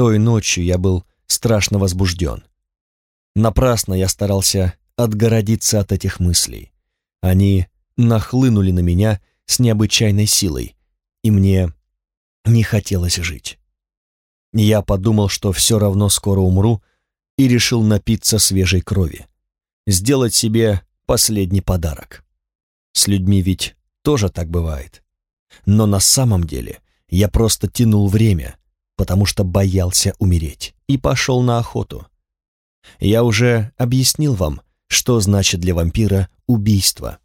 Той ночью я был страшно возбужден. Напрасно я старался отгородиться от этих мыслей. Они нахлынули на меня с необычайной силой, и мне не хотелось жить. Я подумал, что все равно скоро умру, и решил напиться свежей крови. Сделать себе последний подарок. С людьми ведь тоже так бывает. Но на самом деле я просто тянул время, потому что боялся умереть, и пошел на охоту. Я уже объяснил вам, что значит для вампира убийство,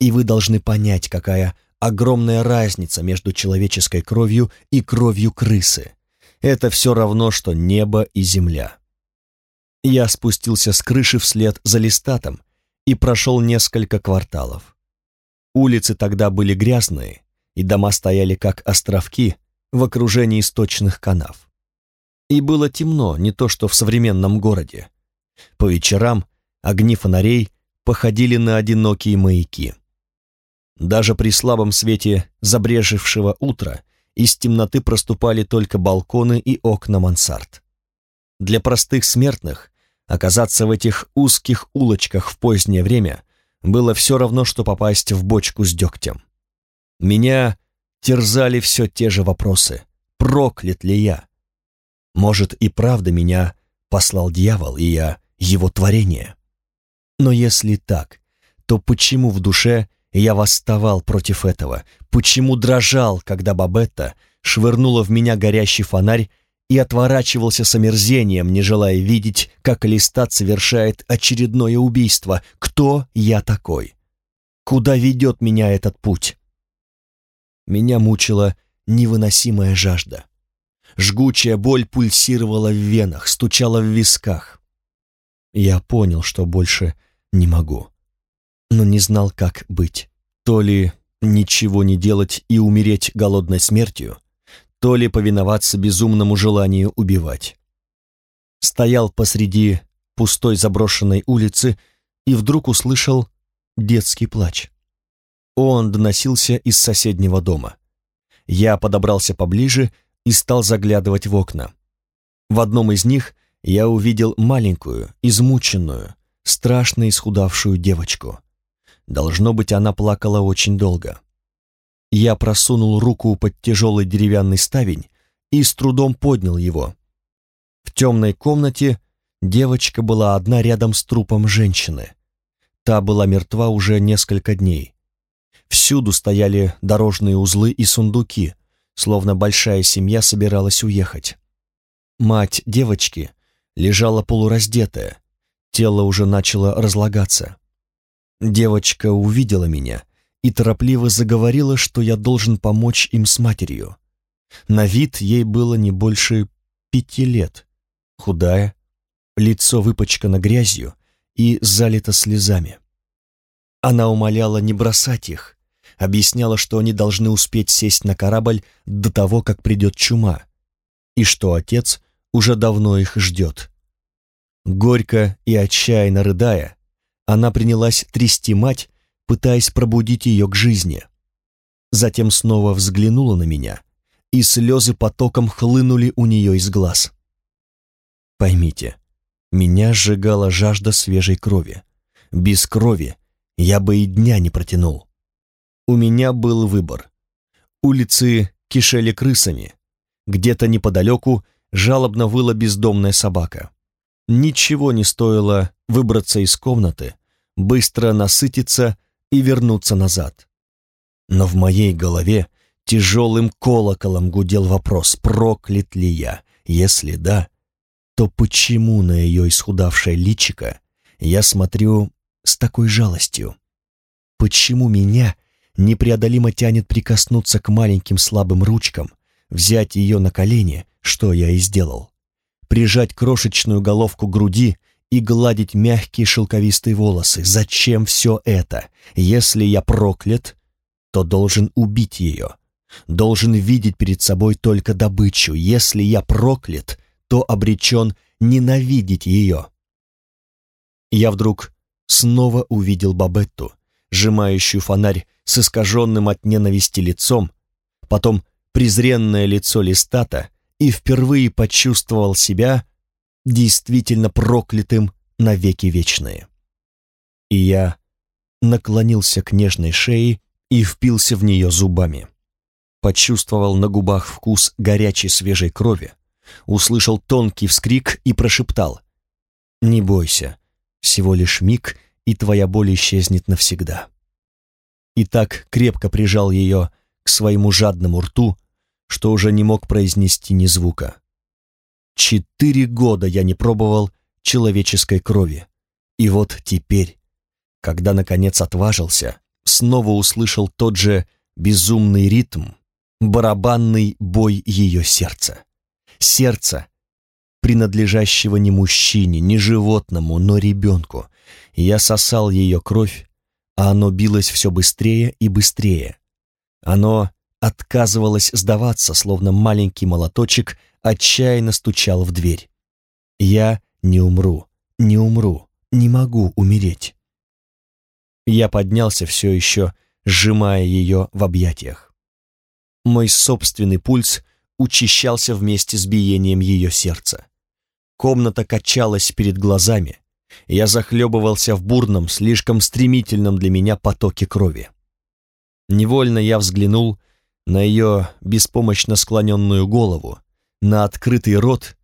и вы должны понять, какая огромная разница между человеческой кровью и кровью крысы. Это все равно, что небо и земля. Я спустился с крыши вслед за листатом и прошел несколько кварталов. Улицы тогда были грязные, и дома стояли как островки в окружении сточных канав. И было темно, не то что в современном городе. По вечерам огни фонарей походили на одинокие маяки. Даже при слабом свете забрежевшего утра из темноты проступали только балконы и окна мансард. Для простых смертных оказаться в этих узких улочках в позднее время было все равно, что попасть в бочку с дегтем. Меня терзали все те же вопросы. Проклят ли я? Может, и правда меня послал дьявол, и я его творение? Но если так, то почему в душе я восставал против этого? Почему дрожал, когда Бабетта швырнула в меня горящий фонарь и отворачивался с омерзением, не желая видеть, как Листат совершает очередное убийство. Кто я такой? Куда ведет меня этот путь? Меня мучила невыносимая жажда. Жгучая боль пульсировала в венах, стучала в висках. Я понял, что больше не могу, но не знал, как быть. То ли ничего не делать и умереть голодной смертью, то ли повиноваться безумному желанию убивать. Стоял посреди пустой заброшенной улицы и вдруг услышал детский плач. Он доносился из соседнего дома. Я подобрался поближе и стал заглядывать в окна. В одном из них я увидел маленькую, измученную, страшно исхудавшую девочку. Должно быть, она плакала очень долго. Я просунул руку под тяжелый деревянный ставень и с трудом поднял его. В темной комнате девочка была одна рядом с трупом женщины. Та была мертва уже несколько дней. Всюду стояли дорожные узлы и сундуки, словно большая семья собиралась уехать. Мать девочки лежала полураздетая, тело уже начало разлагаться. Девочка увидела меня и торопливо заговорила, что я должен помочь им с матерью. На вид ей было не больше пяти лет, худая, лицо выпачкано грязью и залито слезами. Она умоляла не бросать их, объясняла, что они должны успеть сесть на корабль до того, как придет чума, и что отец уже давно их ждет. Горько и отчаянно рыдая, она принялась трясти мать, пытаясь пробудить ее к жизни. Затем снова взглянула на меня, и слезы потоком хлынули у нее из глаз. Поймите, меня сжигала жажда свежей крови. Без крови я бы и дня не протянул. У меня был выбор. Улицы кишели крысами. Где-то неподалеку жалобно выла бездомная собака. Ничего не стоило выбраться из комнаты, быстро насытиться и вернуться назад. Но в моей голове тяжелым колоколом гудел вопрос, проклят ли я. Если да, то почему на ее исхудавшее личико я смотрю с такой жалостью? Почему меня непреодолимо тянет прикоснуться к маленьким слабым ручкам, взять ее на колени, что я и сделал, прижать крошечную головку груди и гладить мягкие шелковистые волосы. Зачем все это? Если я проклят, то должен убить ее. Должен видеть перед собой только добычу. Если я проклят, то обречен ненавидеть ее. Я вдруг снова увидел Бабетту, сжимающую фонарь с искаженным от ненависти лицом, потом презренное лицо листата и впервые почувствовал себя действительно проклятым навеки вечные. И я наклонился к нежной шее и впился в нее зубами. Почувствовал на губах вкус горячей свежей крови, услышал тонкий вскрик и прошептал «Не бойся, всего лишь миг, и твоя боль исчезнет навсегда». И так крепко прижал ее к своему жадному рту, что уже не мог произнести ни звука. Четыре года я не пробовал человеческой крови, и вот теперь, когда наконец отважился, снова услышал тот же безумный ритм, барабанный бой ее сердца. Сердца, принадлежащего не мужчине, не животному, но ребенку. Я сосал ее кровь, а оно билось все быстрее и быстрее. Оно отказывалось сдаваться, словно маленький молоточек отчаянно стучал в дверь. Я не умру, не умру, не могу умереть. Я поднялся все еще, сжимая ее в объятиях. Мой собственный пульс учащался вместе с биением ее сердца. Комната качалась перед глазами, я захлебывался в бурном, слишком стремительном для меня потоке крови. Невольно я взглянул на ее беспомощно склоненную голову, на открытый рот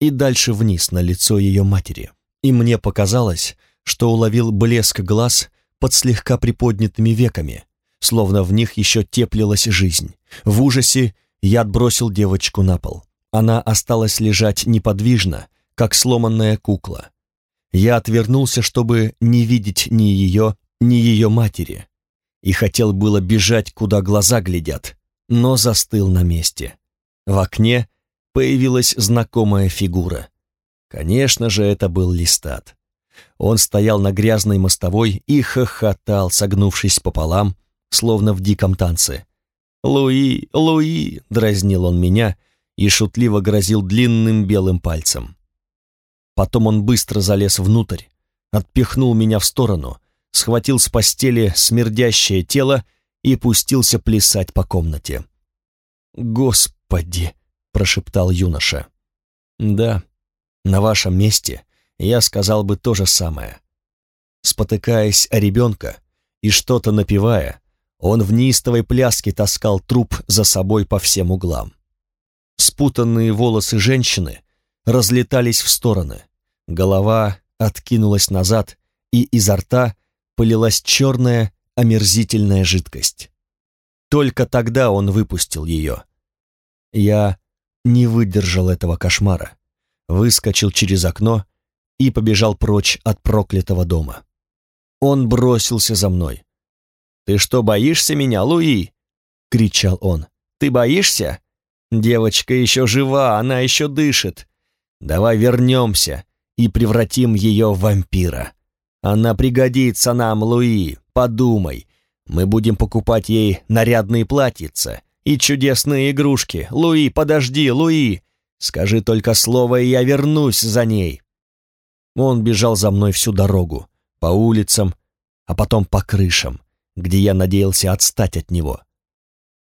и дальше вниз на лицо ее матери. И мне показалось, что уловил блеск глаз под слегка приподнятыми веками, словно в них еще теплилась жизнь. В ужасе я отбросил девочку на пол. Она осталась лежать неподвижно, как сломанная кукла. Я отвернулся, чтобы не видеть ни ее, ни ее матери, и хотел было бежать, куда глаза глядят, но застыл на месте. В окне появилась знакомая фигура. Конечно же, это был Листат. Он стоял на грязной мостовой и хохотал, согнувшись пополам, словно в диком танце. «Луи, Луи!» — дразнил он меня и шутливо грозил длинным белым пальцем. Потом он быстро залез внутрь, отпихнул меня в сторону, схватил с постели смердящее тело и пустился плясать по комнате. «Господи!» — прошептал юноша. «Да, на вашем месте я сказал бы то же самое». Спотыкаясь о ребенка и что-то напевая, он в неистовой пляске таскал труп за собой по всем углам. Спутанные волосы женщины разлетались в стороны, голова откинулась назад, и изо рта полилась черная омерзительная жидкость. Только тогда он выпустил ее. Я не выдержал этого кошмара, выскочил через окно и побежал прочь от проклятого дома. Он бросился за мной. «Ты что, боишься меня, Луи?» — кричал он. «Ты боишься? Девочка еще жива, она еще дышит. Давай вернемся и превратим ее в вампира. Она пригодится нам, Луи, подумай. Мы будем покупать ей нарядные платьица и чудесные игрушки. Луи, подожди, Луи! Скажи только слово, и я вернусь за ней. Он бежал за мной всю дорогу, по улицам, а потом по крышам, где я надеялся отстать от него.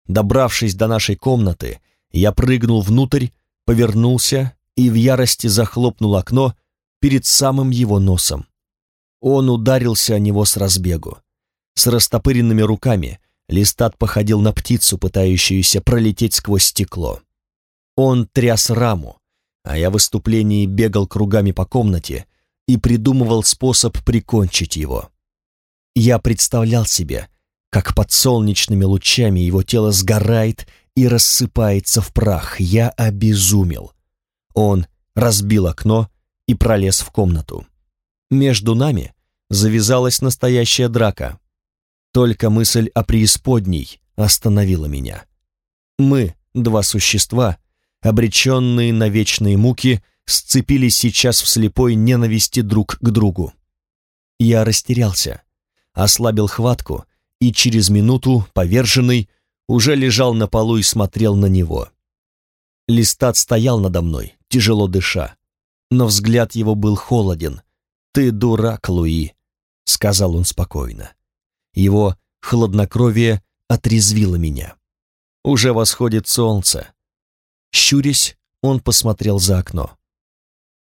Добравшись до нашей комнаты, я прыгнул внутрь, повернулся и в ярости захлопнул окно перед самым его носом. Он ударился о него с разбегу. С растопыренными руками Листат походил на птицу, пытающуюся пролететь сквозь стекло. Он тряс раму, а я в выступлении бегал кругами по комнате и придумывал способ прикончить его. Я представлял себе, как под солнечными лучами его тело сгорает и рассыпается в прах. Я обезумел. Он разбил окно и пролез в комнату. Между нами завязалась настоящая драка. Только мысль о преисподней остановила меня. Мы, два существа, обреченные на вечные муки, сцепились сейчас в слепой ненависти друг к другу. Я растерялся, ослабил хватку и через минуту, поверженный, уже лежал на полу и смотрел на него. Листат стоял надо мной, тяжело дыша, но взгляд его был холоден. «Ты дурак, Луи», — сказал он спокойно. Его хладнокровие отрезвило меня. Уже восходит солнце. Щурясь, он посмотрел за окно.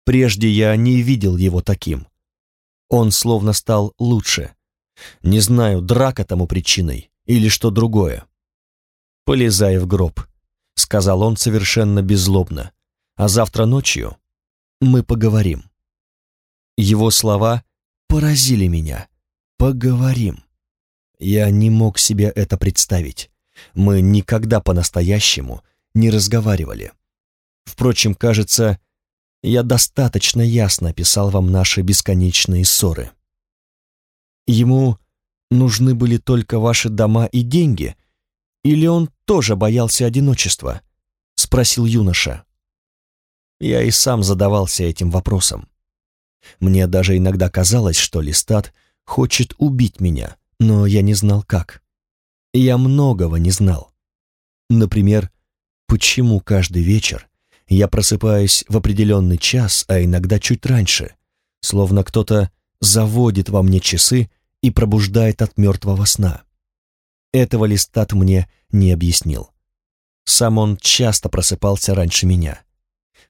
Прежде я не видел его таким. Он словно стал лучше. Не знаю, драка тому причиной или что другое. «Полезай в гроб», — сказал он совершенно беззлобно. «А завтра ночью мы поговорим». Его слова поразили меня. «Поговорим». Я не мог себе это представить. Мы никогда по-настоящему не разговаривали. Впрочем, кажется, я достаточно ясно описал вам наши бесконечные ссоры. Ему нужны были только ваши дома и деньги, или он тоже боялся одиночества? Спросил юноша. Я и сам задавался этим вопросом. Мне даже иногда казалось, что Листат хочет убить меня, но я не знал как. Я многого не знал. Например, почему каждый вечер я просыпаюсь в определенный час, а иногда чуть раньше, словно кто-то заводит во мне часы и пробуждает от мертвого сна. Этого Листат мне не объяснил. Сам он часто просыпался раньше меня.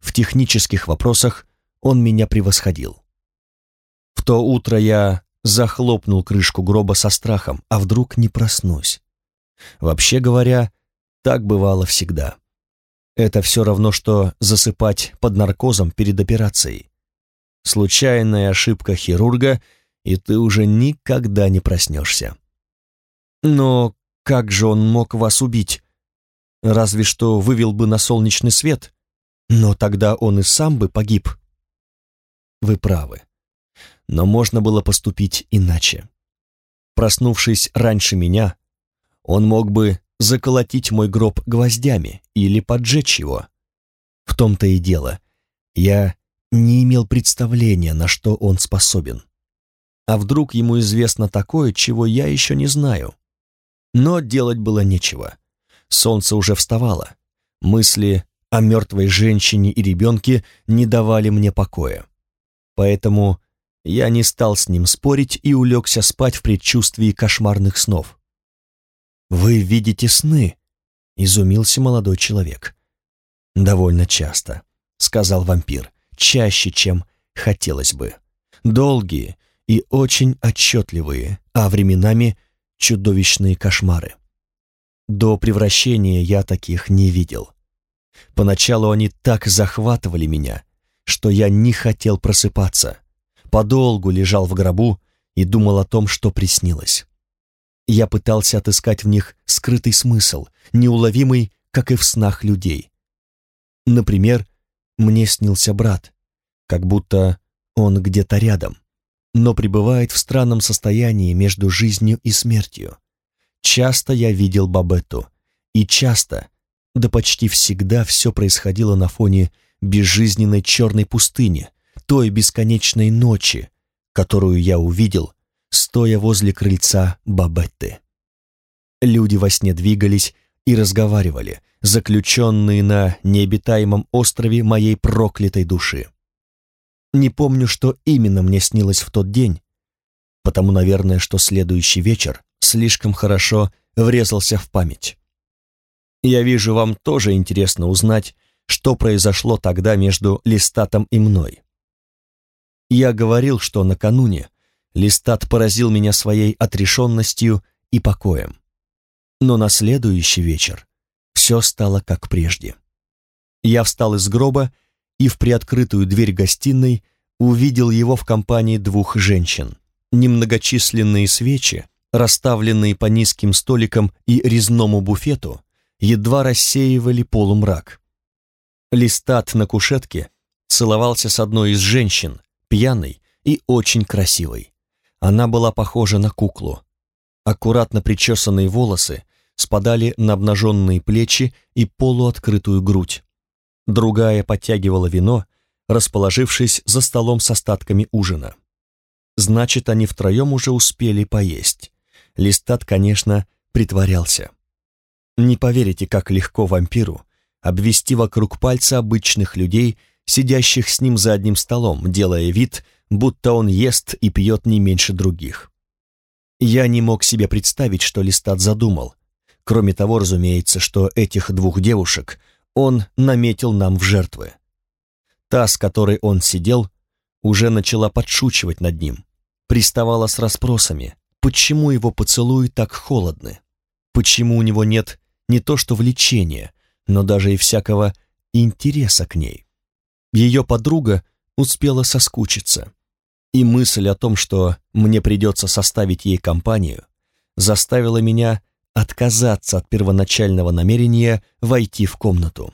В технических вопросах он меня превосходил. В то утро я захлопнул крышку гроба со страхом, а вдруг не проснусь. Вообще говоря, так бывало всегда. Это все равно, что засыпать под наркозом перед операцией. Случайная ошибка хирурга, и ты уже никогда не проснешься. Но как же он мог вас убить? Разве что вывел бы на солнечный свет, но тогда он и сам бы погиб. Вы правы. Но можно было поступить иначе. Проснувшись раньше меня, он мог бы заколотить мой гроб гвоздями или поджечь его. В том-то и дело, я не имел представления, на что он способен. А вдруг ему известно такое, чего я еще не знаю? Но делать было нечего. Солнце уже вставало. Мысли о мертвой женщине и ребенке не давали мне покоя. Поэтому я не стал с ним спорить и улегся спать в предчувствии кошмарных снов. «Вы видите сны?» — изумился молодой человек. «Довольно часто», — сказал вампир, — «чаще, чем хотелось бы. Долгие и очень отчетливые, а временами чудовищные кошмары. До превращения я таких не видел. Поначалу они так захватывали меня, что я не хотел просыпаться. Подолгу лежал в гробу и думал о том, что приснилось. Я пытался отыскать в них скрытый смысл, неуловимый, как и в снах людей. Например, мне снился брат, как будто он где-то рядом, но пребывает в странном состоянии между жизнью и смертью. Часто я видел Бабетту, и часто, да почти всегда все происходило на фоне безжизненной черной пустыни, той бесконечной ночи, которую я увидел, стоя возле крыльца Бабетты. Люди во сне двигались и разговаривали, заключенные на необитаемом острове моей проклятой души. Не помню, что именно мне снилось в тот день, потому, наверное, что следующий вечер слишком хорошо врезался в память. Я вижу, вам тоже интересно узнать, что произошло тогда между Листатом и мной. Я говорил, что накануне Листат поразил меня своей отрешенностью и покоем. Но на следующий вечер все стало как прежде. Я встал из гроба и в приоткрытую дверь гостиной увидел его в компании двух женщин. Немногочисленные свечи, расставленные по низким столикам и резному буфету, едва рассеивали полумрак. Листат на кушетке целовался с одной из женщин, пьяной и очень красивой. Она была похожа на куклу. Аккуратно причесанные волосы спадали на обнаженные плечи и полуоткрытую грудь. Другая подтягивала вино, расположившись за столом с остатками ужина. Значит, они втроем уже успели поесть. Листат, конечно, притворялся. Не поверите, как легко вампиру обвести вокруг пальца обычных людей, сидящих с ним за одним столом, делая вид, будто он ест и пьет не меньше других. Я не мог себе представить, что Листат задумал. Кроме того, разумеется, что этих двух девушек он наметил нам в жертвы. Та, с которой он сидел, уже начала подшучивать над ним, приставала с расспросами, почему его поцелуи так холодны, почему у него нет не то что влечения, но даже и всякого интереса к ней. Ее подруга успела соскучиться, и мысль о том, что мне придется составить ей компанию, заставила меня отказаться от первоначального намерения войти в комнату.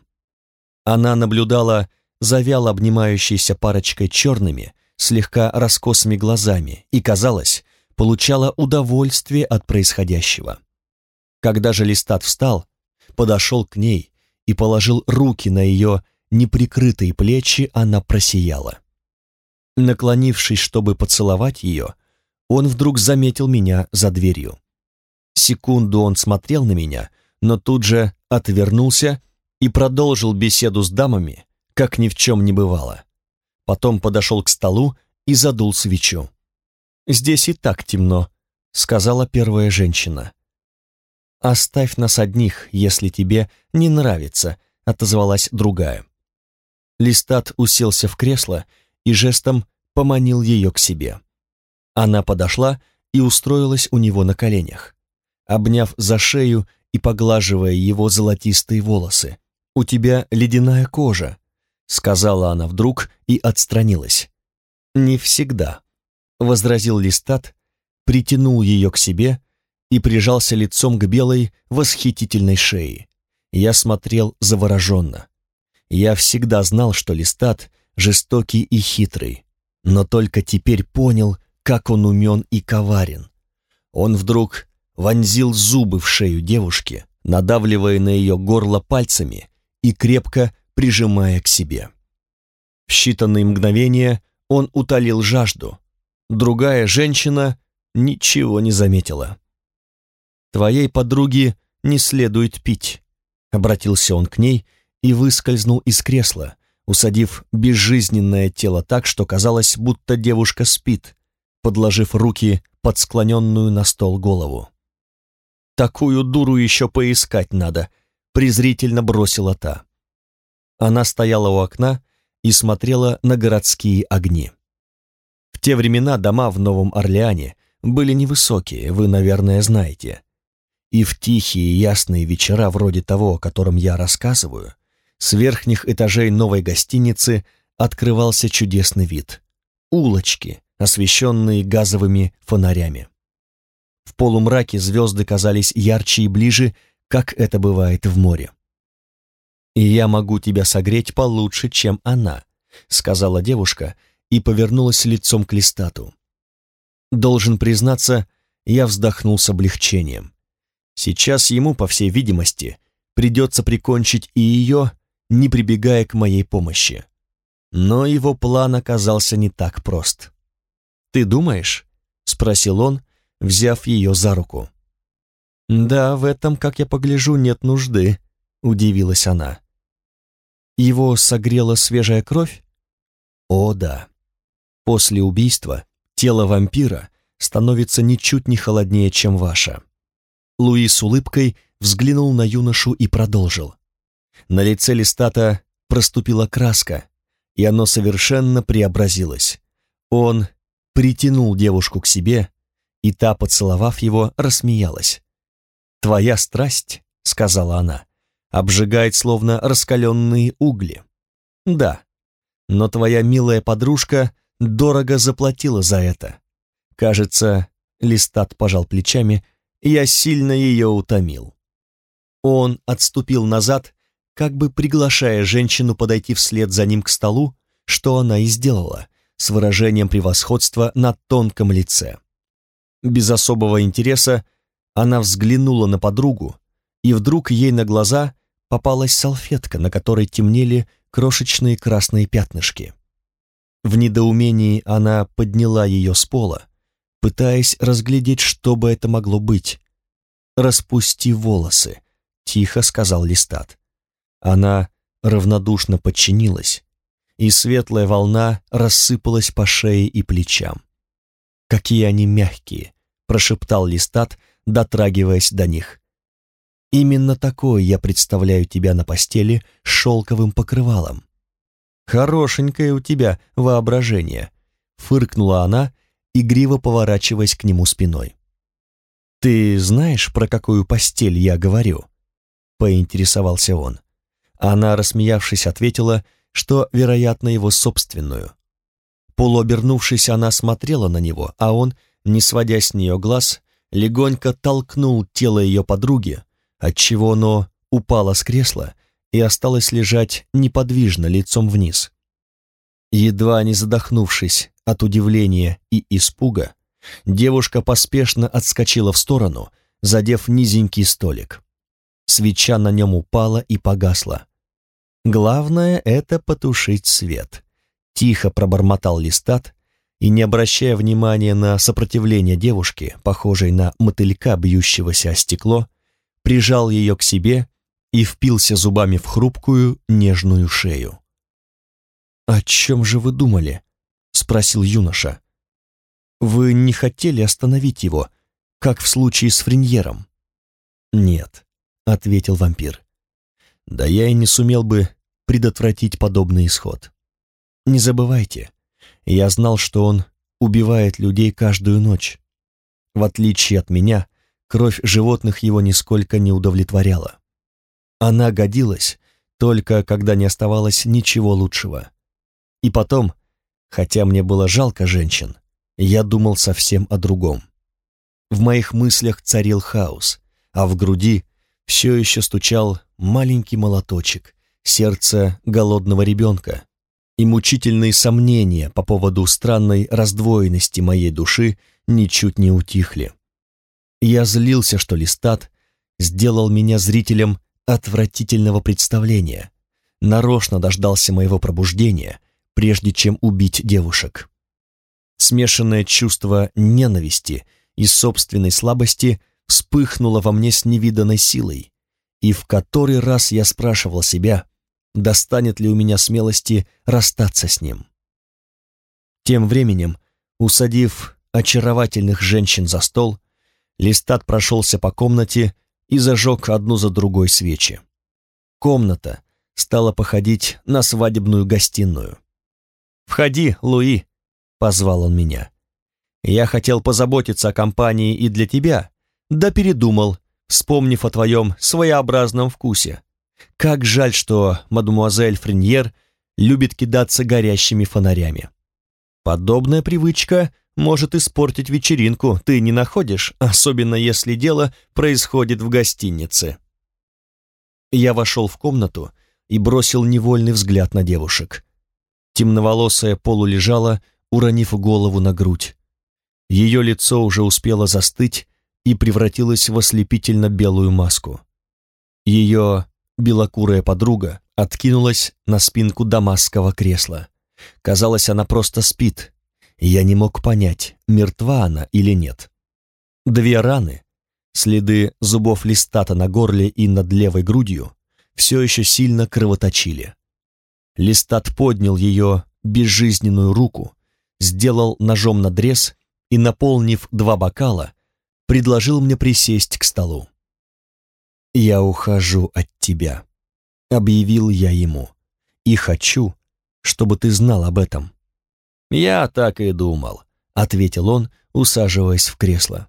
Она наблюдала за вяло обнимающейся парочкой черными, слегка раскосыми глазами и, казалось, получала удовольствие от происходящего. Когда же Листат встал, подошел к ней и положил руки на ее неприкрытые плечи, она просияла. Наклонившись, чтобы поцеловать ее, он вдруг заметил меня за дверью. Секунду он смотрел на меня, но тут же отвернулся и продолжил беседу с дамами, как ни в чем не бывало. Потом подошел к столу и задул свечу. «Здесь и так темно», — сказала первая женщина. «Оставь нас одних, если тебе не нравится», — отозвалась другая. Листат уселся в кресло и жестом поманил ее к себе. Она подошла и устроилась у него на коленях, обняв за шею и поглаживая его золотистые волосы. «У тебя ледяная кожа», сказала она вдруг и отстранилась. «Не всегда», — возразил Листат, притянул ее к себе и прижался лицом к белой восхитительной шее. Я смотрел завороженно. Я всегда знал, что Листат жестокий и хитрый, но только теперь понял, как он умен и коварен. Он вдруг вонзил зубы в шею девушки, надавливая на ее горло пальцами и крепко прижимая к себе. В считанные мгновения он утолил жажду. Другая женщина ничего не заметила. «Твоей подруге не следует пить», — обратился он к ней и выскользнул из кресла, усадив безжизненное тело так, что казалось, будто девушка спит, подложив руки под склоненную на стол голову. «Такую дуру еще поискать надо», — презрительно бросила та. Она стояла у окна и смотрела на городские огни. В те времена дома в Новом Орлеане были невысокие, вы, наверное, знаете. И в тихие ясные вечера, вроде того, о котором я рассказываю, с верхних этажей новой гостиницы открывался чудесный вид. Улочки, освещенные газовыми фонарями. В полумраке звезды казались ярче и ближе, как это бывает в море и я могу тебя согреть получше, чем она», — сказала девушка и повернулась лицом к листату. Должен признаться, я вздохнул с облегчением. Сейчас ему, по всей видимости, придется прикончить и ее, не прибегая к моей помощи. Но его план оказался не так прост. «Ты думаешь?» — спросил он, взяв ее за руку. «Да, в этом, как я погляжу, нет нужды», — удивилась она. Его согрела свежая кровь? О, да. После убийства тело вампира становится ничуть не холоднее, чем ваше. Луи с улыбкой взглянул на юношу и продолжил. На лице Листата проступила краска, и оно совершенно преобразилось. Он притянул девушку к себе, и та, поцеловав его, рассмеялась. «Твоя страсть», — сказала она, обжигает словно раскаленные угли. Да, но твоя милая подружка дорого заплатила за это. Кажется, Листат пожал плечами, я сильно ее утомил. Он отступил назад, как бы приглашая женщину подойти вслед за ним к столу, что она и сделала, с выражением превосходства на тонком лице. Без особого интереса она взглянула на подругу, и вдруг ей на глаза попалась салфетка, на которой темнели крошечные красные пятнышки. В недоумении она подняла ее с пола, пытаясь разглядеть, что бы это могло быть. «Распусти волосы», — тихо сказал Листат. Она равнодушно подчинилась, и светлая волна рассыпалась по шее и плечам. «Какие они мягкие!» — прошептал Листат, дотрагиваясь до них. Именно такой я представляю тебя на постели с шелковым покрывалом. Хорошенькое у тебя воображение, фыркнула она, игриво поворачиваясь к нему спиной. Ты знаешь, про какую постель я говорю? поинтересовался он. Она, рассмеявшись, ответила, что, вероятно, его собственную. Полуобернувшись, она смотрела на него, а он, не сводя с нее глаз, легонько толкнул тело ее подруги, отчего оно упало с кресла и осталось лежать неподвижно лицом вниз. Едва не задохнувшись от удивления и испуга, девушка поспешно отскочила в сторону, задев низенький столик. Свеча на нем упала и погасла. Главное — это потушить свет. Тихо пробормотал листат и, не обращая внимания на сопротивление девушки, похожей на мотылька, бьющегося о стекло, прижал ее к себе и впился зубами в хрупкую, нежную шею. «О чем же вы думали?» — спросил юноша. «Вы не хотели остановить его, как в случае с Френьером?» «Нет», — ответил вампир. «Да я и не сумел бы предотвратить подобный исход. Не забывайте, я знал, что он убивает людей каждую ночь. В отличие от меня, кровь животных его нисколько не удовлетворяла. Она годилась только когда не оставалось ничего лучшего. И потом, хотя мне было жалко женщин, я думал совсем о другом. В моих мыслях царил хаос, а в груди все еще стучал маленький молоточек, сердце голодного ребенка, и мучительные сомнения по поводу странной раздвоенности моей души ничуть не утихли. Я злился, что Листат сделал меня зрителем отвратительного представления, нарочно дождался моего пробуждения, прежде чем убить девушек. Смешанное чувство ненависти и собственной слабости вспыхнуло во мне с невиданной силой, и в который раз я спрашивал себя, достанет ли у меня смелости расстаться с ним. Тем временем, усадив очаровательных женщин за стол, Листат прошелся по комнате и зажег одну за другой свечи. Комната стала походить на свадебную гостиную. «Входи, Луи!» — позвал он меня. «Я хотел позаботиться о компании и для тебя, да передумал, вспомнив о твоем своеобразном вкусе. Как жаль, что мадемуазель Френьер любит кидаться горящими фонарями. Подобная привычка может испортить вечеринку, ты не находишь, особенно если дело происходит в гостинице. Я вошел в комнату и бросил невольный взгляд на девушек. Темноволосая полулежала, уронив голову на грудь. Ее лицо уже успело застыть и превратилось в ослепительно белую маску. Ее белокурая подруга откинулась на спинку дамасского кресла. Казалось, она просто спит, я не мог понять, мертва она или нет. Две раны, следы зубов листата на горле и над левой грудью, все еще сильно кровоточили. Листат поднял ее безжизненную руку, сделал ножом надрез и, наполнив два бокала, предложил мне присесть к столу. «Я ухожу от тебя», — объявил я ему, — «и хочу, чтобы ты знал об этом. «Я так и думал», — ответил он, усаживаясь в кресло.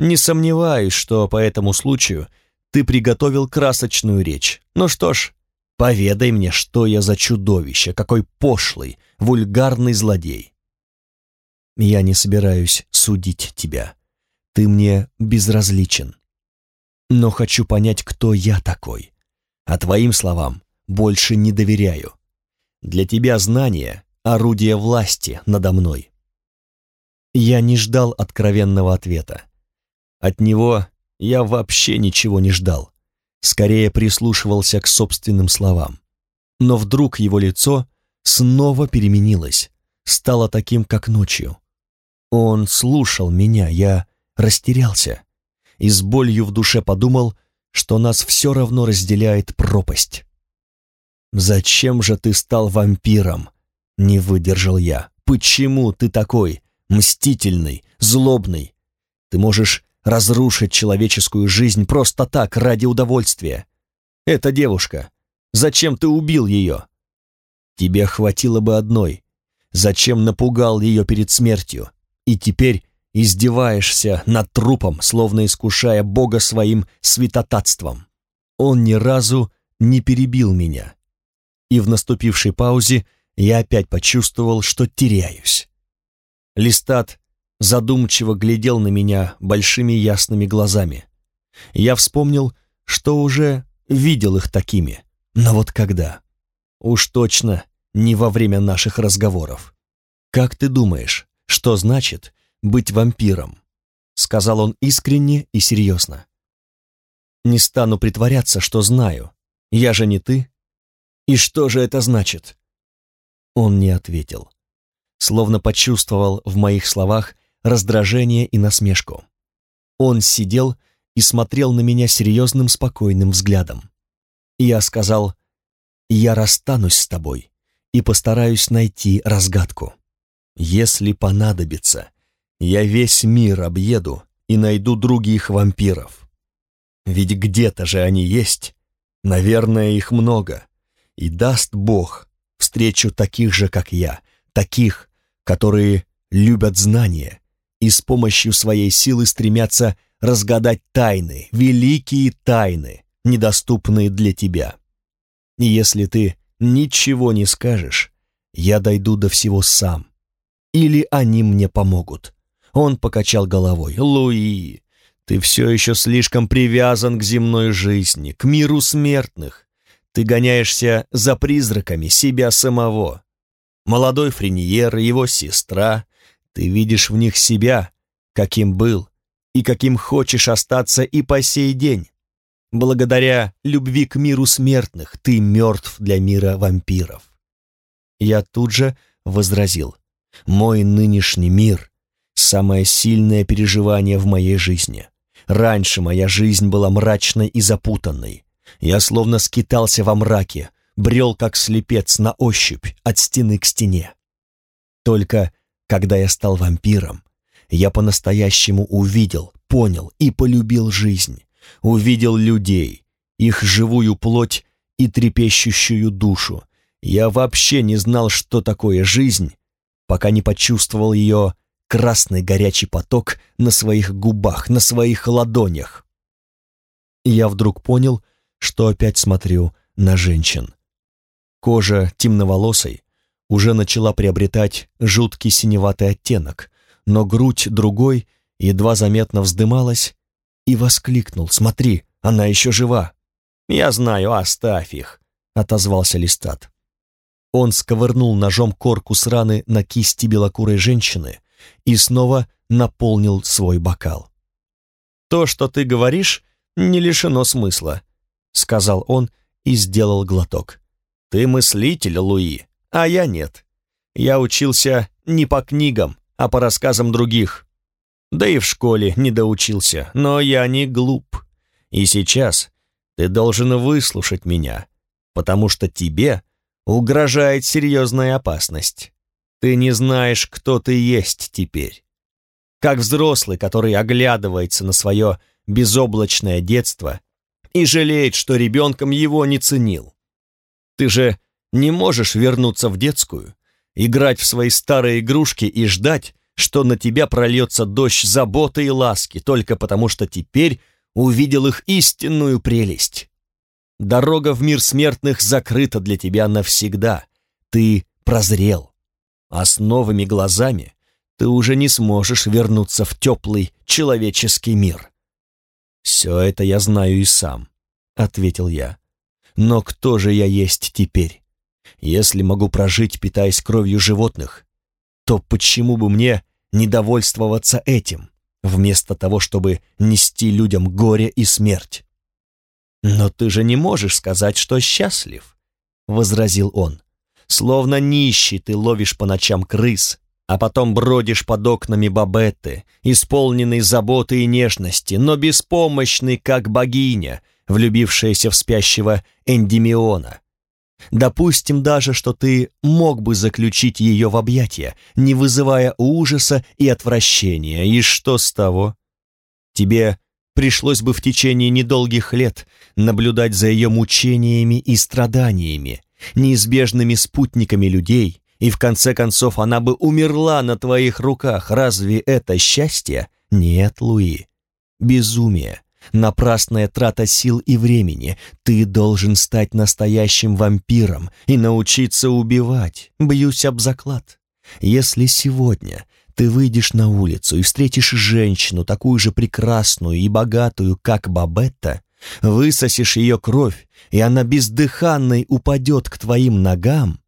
«Не сомневаюсь, что по этому случаю ты приготовил красочную речь. Ну что ж, поведай мне, что я за чудовище, какой пошлый, вульгарный злодей». «Я не собираюсь судить тебя. Ты мне безразличен. Но хочу понять, кто я такой. А твоим словам больше не доверяю. Для тебя знание орудие власти надо мной. Я не ждал откровенного ответа. От него я вообще ничего не ждал, скорее прислушивался к собственным словам. Но вдруг его лицо снова переменилось, стало таким, как ночью. Он слушал меня, я растерялся и с болью в душе подумал, что нас все равно разделяет пропасть. «Зачем же ты стал вампиром?» Не выдержал я. «Почему ты такой? Мстительный, злобный. Ты можешь разрушить человеческую жизнь просто так, ради удовольствия. Эта девушка, зачем ты убил ее? Тебе хватило бы одной. Зачем напугал ее перед смертью? И теперь издеваешься над трупом, словно искушая Бога своим святотатством. Он ни разу не перебил меня. И в наступившей паузе я опять почувствовал, что теряюсь. Листат задумчиво глядел на меня большими ясными глазами. Я вспомнил, что уже видел их такими, но вот когда? Уж точно не во время наших разговоров. «Как ты думаешь, что значит быть вампиром?» Сказал он искренне и серьезно. «Не стану притворяться, что знаю. Я же не ты. И что же это значит?» Он не ответил. Словно почувствовал в моих словах раздражение и насмешку. Он сидел и смотрел на меня серьезным, спокойным взглядом. Я сказал, «Я расстанусь с тобой и постараюсь найти разгадку. Если понадобится, я весь мир объеду и найду других вампиров. Ведь где-то же они есть, наверное, их много, и даст Бог встречу таких же, как я, таких, которые любят знания и с помощью своей силы стремятся разгадать тайны, великие тайны, недоступные для тебя. И если ты ничего не скажешь, я дойду до всего сам. Или они мне помогут. Он покачал головой. Луи, ты все еще слишком привязан к земной жизни, к миру смертных. Ты гоняешься за призраками себя самого. Молодой Френиер, его сестра, ты видишь в них себя, каким был и каким хочешь остаться и по сей день. Благодаря любви к миру смертных ты мертв для мира вампиров. Я тут же возразил. Мой нынешний мир — самое сильное переживание в моей жизни. Раньше моя жизнь была мрачной и запутанной. Я словно скитался во мраке, брел как слепец на ощупь от стены к стене. Только когда я стал вампиром, я по-настоящему увидел, понял и полюбил жизнь, увидел людей, их живую плоть и трепещущую душу. Я вообще не знал, что такое жизнь, пока не почувствовал ее красный горячий поток на своих губах, на своих ладонях. Я вдруг понял, что опять смотрю на женщин. Кожа темноволосой, уже начала приобретать жуткий синеватый оттенок, но грудь другой едва заметно вздымалась и воскликнул «Смотри, она еще жива!» «Я знаю, оставь их!» — отозвался Листат. Он сковырнул ножом корку с раны на кисти белокурой женщины и снова наполнил свой бокал. «То, что ты говоришь, не лишено смысла», — сказал он и сделал глоток. «Ты мыслитель, Луи, а я нет. Я учился не по книгам, а по рассказам других. Да и в школе не доучился, но я не глуп. И сейчас ты должен выслушать меня, потому что тебе угрожает серьезная опасность. Ты не знаешь, кто ты есть теперь. Как взрослый, который оглядывается на свое безоблачное детство и жалеет, что ребенком его не ценил. Ты же не можешь вернуться в детскую, играть в свои старые игрушки и ждать, что на тебя прольется дождь заботы и ласки, только потому что теперь увидел их истинную прелесть. Дорога в мир смертных закрыта для тебя навсегда. Ты прозрел. А с новыми глазами ты уже не сможешь вернуться в теплый человеческий мир. «Все это я знаю и сам», — ответил я. «Но кто же я есть теперь? Если могу прожить, питаясь кровью животных, то почему бы мне не довольствоваться этим, вместо того, чтобы нести людям горе и смерть? «Но ты же не можешь сказать, что счастлив», — возразил он. «Словно нищий ты ловишь по ночам крыс, а потом бродишь под окнами Бабетты, исполненный заботы и нежности, но беспомощный, как богиня, влюбившаяся в спящего Эндимиона. Допустим даже, что ты мог бы заключить ее в объятия, не вызывая ужаса и отвращения, и что с того? Тебе пришлось бы в течение недолгих лет наблюдать за ее мучениями и страданиями, неизбежными спутниками людей, и в конце концов она бы умерла на твоих руках. Разве это счастье? Нет, Луи. Безумие. Напрасная трата сил и времени. Ты должен стать настоящим вампиром и научиться убивать. Бьюсь об заклад. Если сегодня ты выйдешь на улицу и встретишь женщину, такую же прекрасную и богатую, как Бабетта, высосешь ее кровь, и она бездыханной упадет к твоим ногам,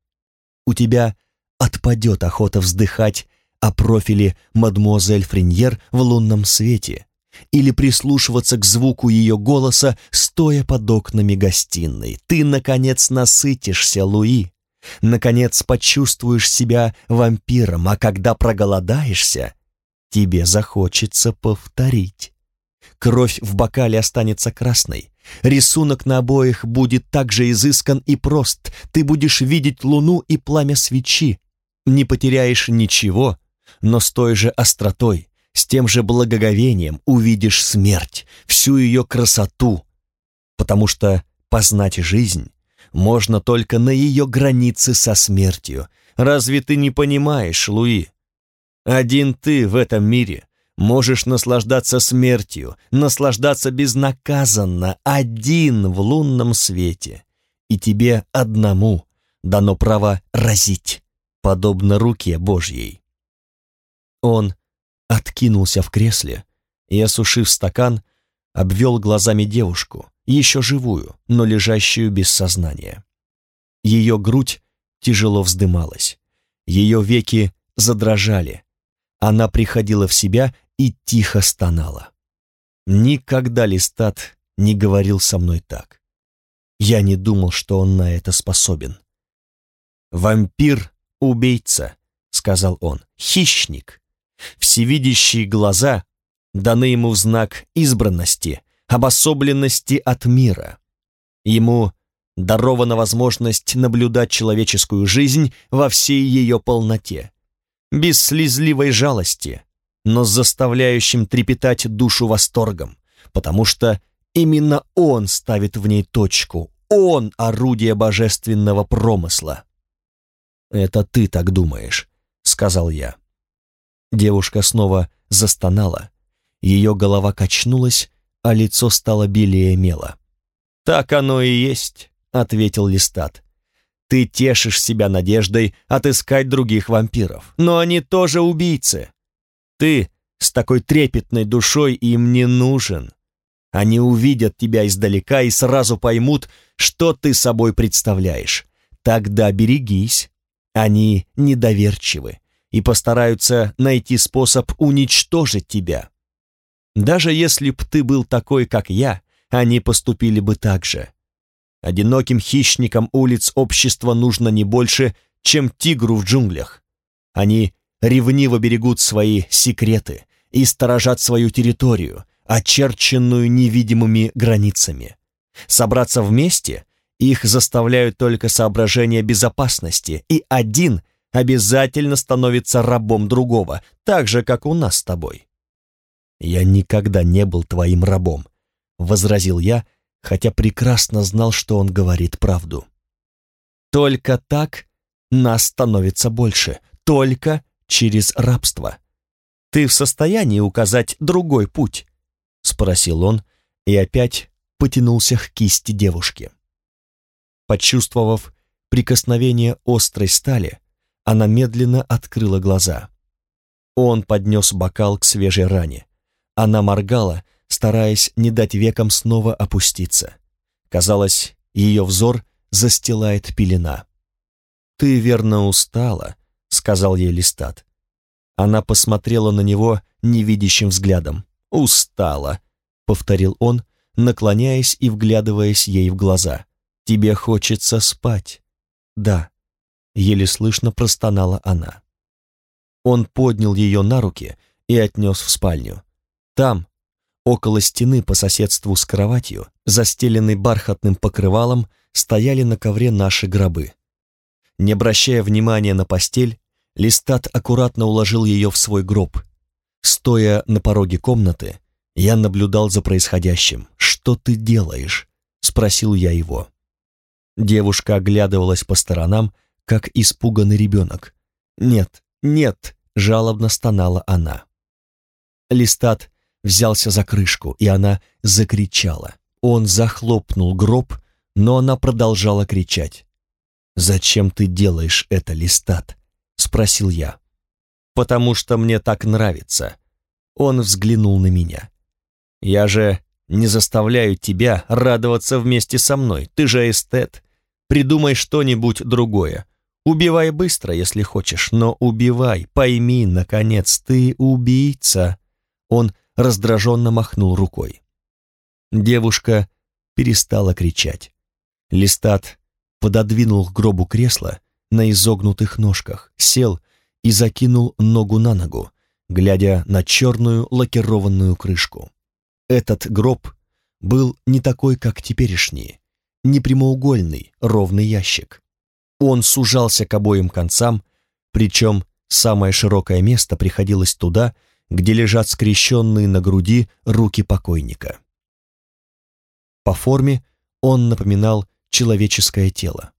у тебя отпадет охота вздыхать о профиле мадмуазель Френьер в лунном свете или прислушиваться к звуку ее голоса, стоя под окнами гостиной. Ты, наконец, насытишься, Луи. Наконец, почувствуешь себя вампиром, а когда проголодаешься, тебе захочется повторить. Кровь в бокале останется красной. Рисунок на обоих будет так же изыскан и прост. Ты будешь видеть луну и пламя свечи. Не потеряешь ничего, но с той же остротой, с тем же благоговением увидишь смерть, всю ее красоту. Потому что познать жизнь можно только на ее границе со смертью. Разве ты не понимаешь, Луи? Один ты в этом мире можешь наслаждаться смертью, наслаждаться безнаказанно, один в лунном свете. И тебе одному дано право разить, подобно руке Божьей. Он откинулся в кресле и, осушив стакан, обвел глазами девушку, еще живую, но лежащую без сознания. Ее грудь тяжело вздымалась, ее веки задрожали. Она приходила в себя и тихо стонала. Никогда Листат не говорил со мной так. Я не думал, что он на это способен. «Вампир-убийца», — сказал он, — «хищник». Всевидящие глаза даны ему в знак избранности, обособленности от мира. Ему дарована возможность наблюдать человеческую жизнь во всей ее полноте, без слезливой жалости, но с заставляющим трепетать душу восторгом, потому что именно он ставит в ней точку, он орудие божественного промысла. «Это ты так думаешь», — сказал я. Девушка снова застонала, ее голова качнулась, а лицо стало белее мела. «Так оно и есть», — ответил Листат. «Ты тешишь себя надеждой отыскать других вампиров, но они тоже убийцы. Ты с такой трепетной душой им не нужен. Они увидят тебя издалека и сразу поймут, что ты собой представляешь. Тогда берегись. Они недоверчивы и постараются найти способ уничтожить тебя. Даже если б ты был такой, как я, они поступили бы так же. Одиноким хищникам улиц общества нужно не больше, чем тигру в джунглях. Они ревниво берегут свои секреты и сторожат свою территорию, очерченную невидимыми границами. Собраться вместе их заставляют только соображения безопасности, и один обязательно становится рабом другого, так же, как у нас с тобой. «Я никогда не был твоим рабом», — возразил я, хотя прекрасно знал, что он говорит правду. «Только так нас становится больше, только через рабство. Ты в состоянии указать другой путь?» — спросил он и опять потянулся к кисти девушки. Почувствовав прикосновение острой стали, она медленно открыла глаза. Он поднес бокал к свежей ране. Она моргала, стараясь не дать векам снова опуститься. Казалось, ее взор застилает пелена. «Ты верно устала», — сказал ей Листат. Она посмотрела на него невидящим взглядом. «Устала», — повторил он, наклоняясь и вглядываясь ей в глаза. «Тебе хочется спать?» «Да», — еле слышно простонала она. Он поднял ее на руки и отнес в спальню. Там, около стены по соседству с кроватью, застеленной бархатным покрывалом, стояли на ковре наши гробы. Не обращая внимания на постель, Листат аккуратно уложил ее в свой гроб. Стоя на пороге комнаты, Я наблюдал за происходящим. «Что ты делаешь?» — спросил я его. Девушка оглядывалась по сторонам, как испуганный ребенок. «Нет, нет!» — жалобно стонала она. Листат взялся за крышку, и она закричала. Он захлопнул гроб, но она продолжала кричать. «Зачем ты делаешь это, Листат?» — спросил я. «Потому что мне так нравится». Он взглянул на меня. «Я же не заставляю тебя радоваться вместе со мной. Ты же эстет. Придумай что-нибудь другое. Убивай быстро, если хочешь, но убивай. Пойми, наконец, ты убийца». Он раздраженно махнул рукой. Девушка перестала кричать. Листат пододвинул к гробу кресло на изогнутых ножках, сел и закинул ногу на ногу, глядя на черную лакированную крышку. Этот гроб был не такой, как теперешний, не прямоугольный, ровный ящик. Он сужался к обоим концам, причем самое широкое место приходилось туда, где лежат скрещенные на груди руки покойника. По форме он напоминал человеческое тело.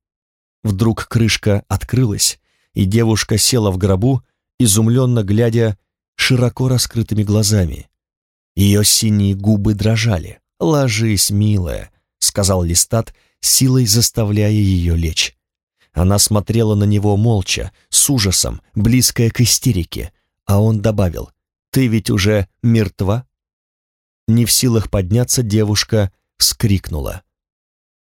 Вдруг крышка открылась, и девушка села в гробу, изумленно глядя широко раскрытыми глазами. Ее синие губы дрожали. «Ложись, милая», — сказал Листат, силой заставляя ее лечь. Она смотрела на него молча, с ужасом, близкая к истерике, а он добавил, «Ты ведь уже мертва?» Не в силах подняться, девушка вскрикнула.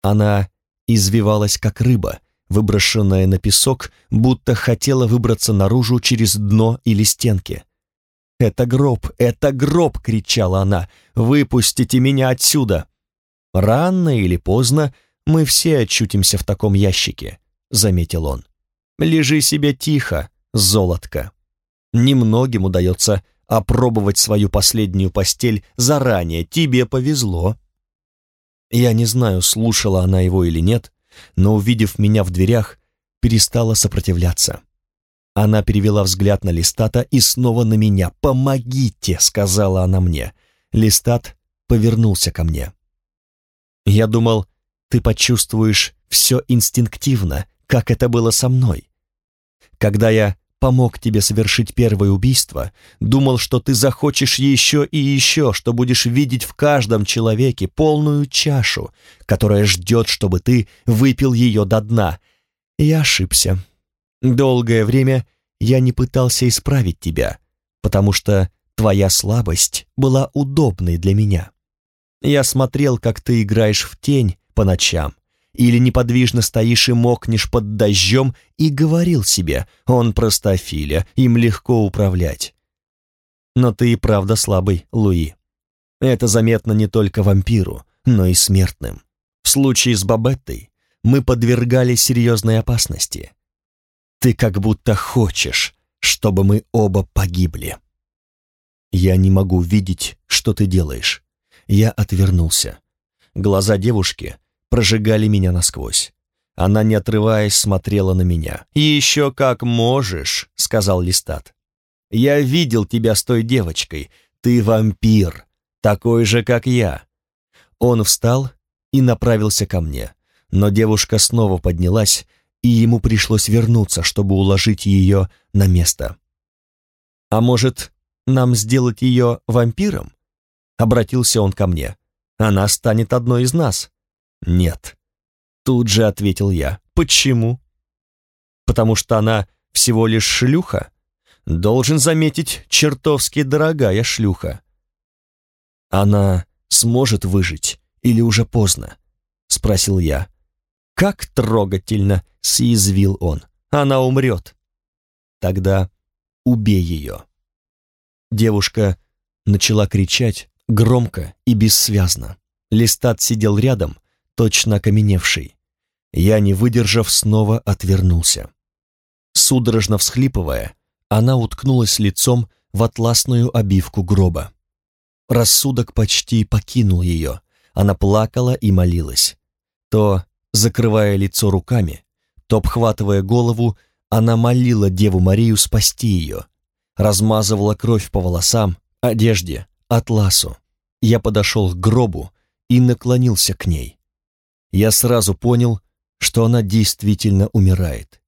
Она извивалась, как рыба, выброшенная на песок, будто хотела выбраться наружу через дно или стенки. «Это гроб! Это гроб!» — кричала она. «Выпустите меня отсюда!» «Рано или поздно мы все очутимся в таком ящике», — заметил он. «Лежи себе тихо, золотко. Немногим удается опробовать свою последнюю постель заранее. Тебе повезло». Я не знаю, слушала она его или нет, но, увидев меня в дверях, перестала сопротивляться. Она перевела взгляд на Листата и снова на меня. «Помогите!» — сказала она мне. Листат повернулся ко мне. «Я думал, ты почувствуешь все инстинктивно, как это было со мной. Когда я помог тебе совершить первое убийство, думал, что ты захочешь еще и еще, что будешь видеть в каждом человеке полную чашу, которая ждет, чтобы ты выпил ее до дна. Я ошибся. Долгое время я не пытался исправить тебя, потому что твоя слабость была удобной для меня. Я смотрел, как ты играешь в тень по ночам, или неподвижно стоишь и мокнешь под дождем, и говорил себе, он простофиля, им легко управлять. Но ты и правда слабый, Луи. Это заметно не только вампиру, но и смертным. В случае с Бабеттой мы подвергали серьезной опасности. Ты как будто хочешь, чтобы мы оба погибли. Я не могу видеть, что ты делаешь. Я отвернулся. Глаза девушки прожигали меня насквозь. Она, не отрываясь, смотрела на меня. «Еще как можешь», — сказал Листат. «Я видел тебя с той девочкой. Ты вампир, такой же, как я». Он встал и направился ко мне, но девушка снова поднялась, и ему пришлось вернуться, чтобы уложить ее на место. «А может, нам сделать ее вампиром?» Обратился он ко мне. «Она станет одной из нас». «Нет». Тут же ответил я. «Почему?» «Потому что она всего лишь шлюха. Должен заметить, чертовски дорогая шлюха». «Она сможет выжить или уже поздно?» Спросил я. «Как трогательно!» — съязвил он. «Она умрет». «Тогда убей ее». Девушка начала кричать громко и бессвязно. Листат сидел рядом, точно окаменевший. Я, не выдержав, снова отвернулся. Судорожно всхлипывая, она уткнулась лицом в атласную обивку гроба. Рассудок почти покинул ее, она плакала и молилась. То, закрывая лицо руками, то, обхватывая голову, она молила Деву Марию спасти ее, размазывала кровь по волосам, одежде, атласу. Я подошел к гробу и наклонился к ней. Я сразу понял, что она действительно умирает.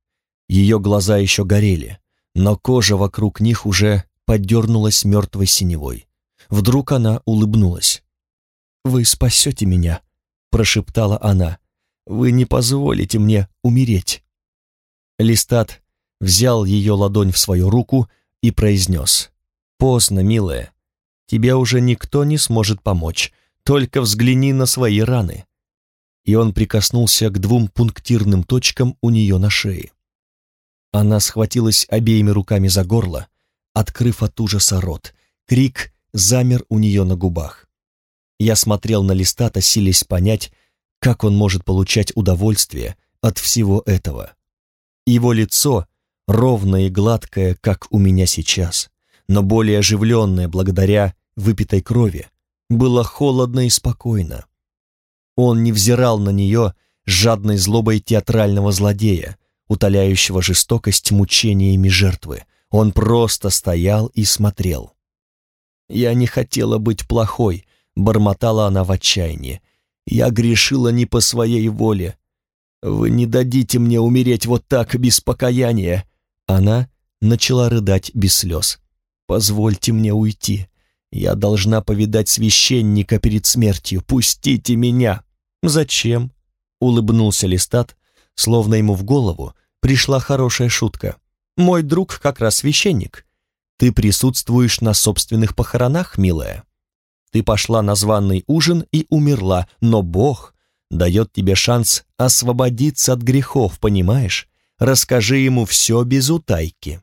Ее глаза еще горели, но кожа вокруг них уже подернулась мертвой синевой. Вдруг она улыбнулась. «Вы спасете меня», — прошептала она. «Вы не позволите мне умереть». Листат взял ее ладонь в свою руку и произнес. «Поздно, милая. Тебе уже никто не сможет помочь. Только взгляни на свои раны». И он прикоснулся к двум пунктирным точкам у нее на шее. Она схватилась обеими руками за горло, открыв от ужаса рот. Крик замер у нее на губах. Я смотрел на Листата, силясь понять, как он может получать удовольствие от всего этого. Его лицо, ровное и гладкое, как у меня сейчас, но более оживленное благодаря выпитой крови, было холодно и спокойно. Он не взирал на нее жадной злобой театрального злодея, утоляющего жестокость мучениями жертвы. Он просто стоял и смотрел. «Я не хотела быть плохой», — бормотала она в отчаянии. «Я грешила не по своей воле. Вы не дадите мне умереть вот так, без покаяния». Она начала рыдать без слез. «Позвольте мне уйти. Я должна повидать священника перед смертью. Пустите меня!» «Зачем?» — улыбнулся Листат, словно ему в голову пришла хорошая шутка. «Мой друг как раз священник. Ты присутствуешь на собственных похоронах, милая. Ты пошла на званный ужин и умерла, но Бог дает тебе шанс освободиться от грехов, понимаешь? Расскажи ему все без утайки».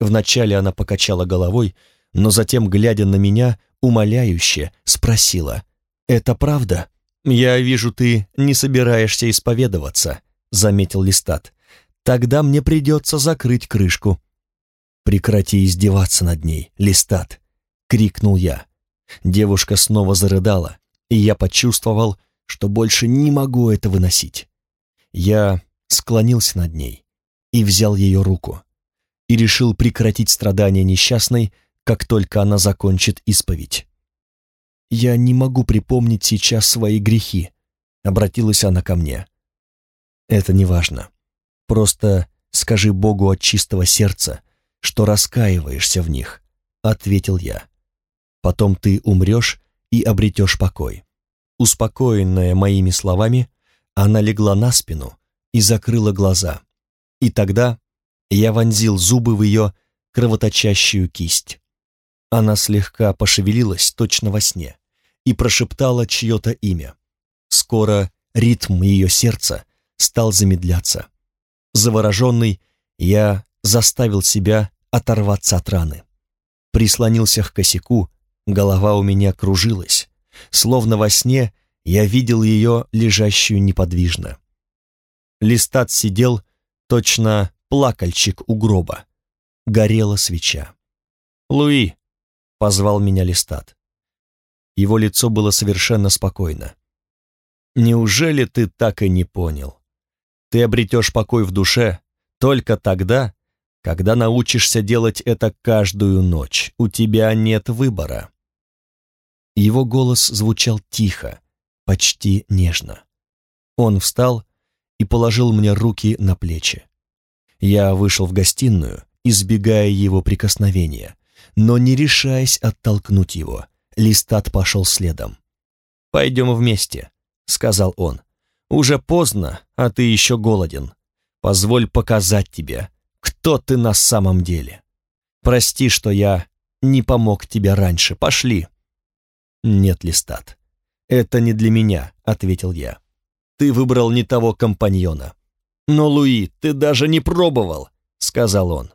Вначале она покачала головой, но затем, глядя на меня, умоляюще спросила, «Это правда? Я вижу, ты не собираешься исповедоваться», — заметил Листат. «Тогда мне придется закрыть крышку. «Прекрати издеваться над ней, Листат!» — крикнул я. Девушка снова зарыдала, и я почувствовал, что больше не могу это выносить. Я склонился над ней и взял ее руку, и решил прекратить страдания несчастной, как только она закончит исповедь. «Я не могу припомнить сейчас свои грехи», — обратилась она ко мне. «Это не важно. Просто скажи Богу от чистого сердца, что раскаиваешься в них», — ответил я. «Потом ты умрешь и обретешь покой». Успокоенная моими словами, она легла на спину и закрыла глаза. И тогда я вонзил зубы в ее кровоточащую кисть. Она слегка пошевелилась точно во сне и прошептала чье-то имя. Скоро ритм ее сердца стал замедляться. Завороженный, я заставил себя оторваться от раны. Прислонился к косяку, голова у меня кружилась. Словно во сне я видел ее лежащую неподвижно. Листат сидел, точно плакальчик у гроба. Горела свеча. «Луи!» — позвал меня Листат. Его лицо было совершенно спокойно. «Неужели ты так и не понял? Ты обретешь покой в душе только тогда, когда научишься делать это каждую ночь, у тебя нет выбора. Его голос звучал тихо, почти нежно. Он встал и положил мне руки на плечи. Я вышел в гостиную, избегая его прикосновения, но не решаясь оттолкнуть его. Листат пошел следом. «Пойдем вместе», — сказал он. «Уже поздно, а ты еще голоден. Позволь показать тебе, кто ты на самом деле. Прости, что я не помог тебе раньше. Пошли. Нет, Листат, это не для меня, ответил я. Ты выбрал не того компаньона. Но, Луи, ты даже не пробовал, сказал он.